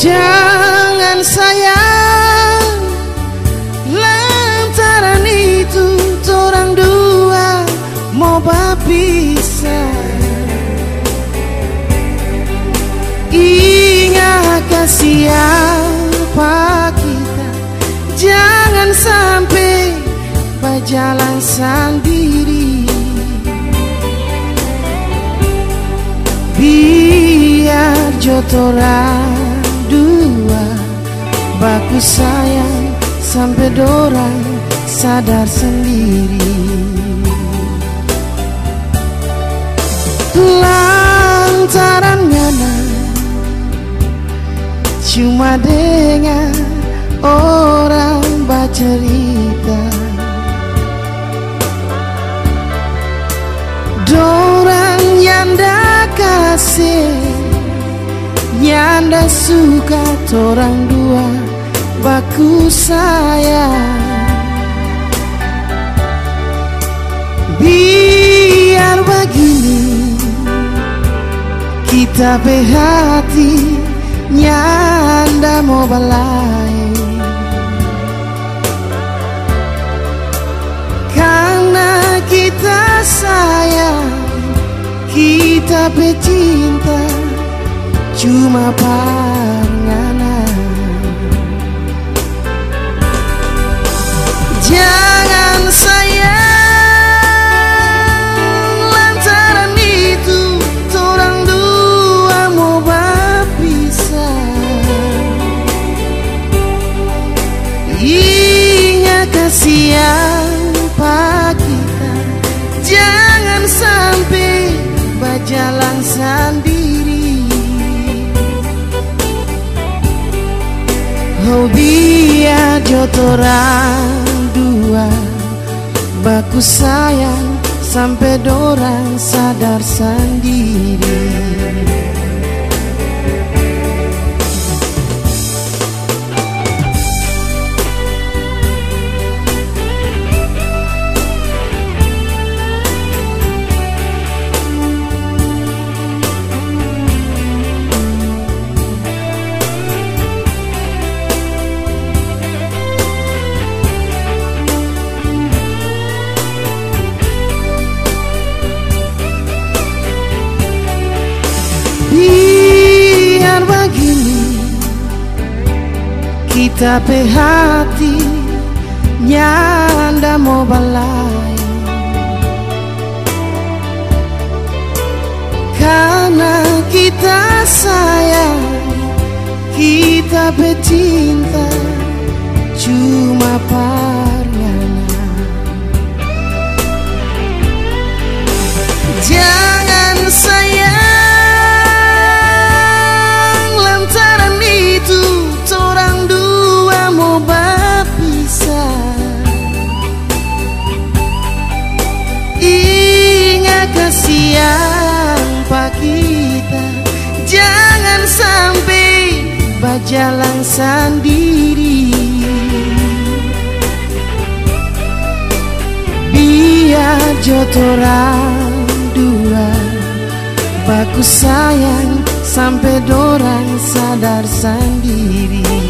Jangan sayang Lantaran itu orang dua Mau Ingat kasih apa kita. Jangan sampai berjalan sendiri jotoran dua. Baku sayang sampai dorang sadar sendiri. Lantaran ngana Cuma dengan orang bercerita. Dorang yang dah kasih Nyanda suka orang dua Baku sayang. Biar begini Kita behati Nyanda mau balai. Karena kita sayang Kita pecinta cuma panganan. Jangan sayang lantaran itu orang dua mau berpisah. Ingat kasihan pak kita Jangan sampai berjalan sendiri Biar jotoran dua. Baku sayang sampai dorang sadar sendiri Kita pe hati Nyanda mau balai. Karena kita sayang Kita pecinta Kasihan pak kita. Jangan sampai berjalan sendiri. Biar jotoran dua. Baku sayang sampai dorang sadar sendiri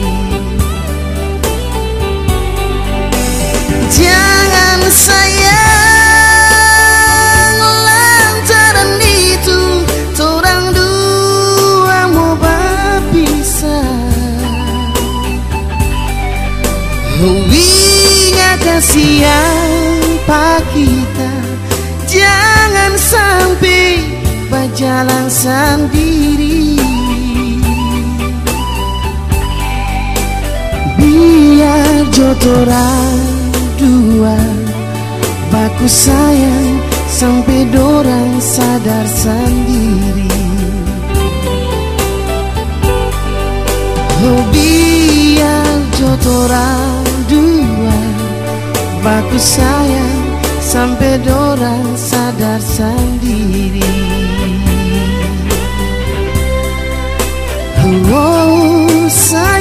Oh ingat kasihan pak kita. Jangan sampai berjalan sendiri. Biar jotoran dua. Baku sayang sampai dorang sadar sendiri. Oh biar jotoran dua. Baku sayang sampai dorang sadar sendiri. Oh, sayang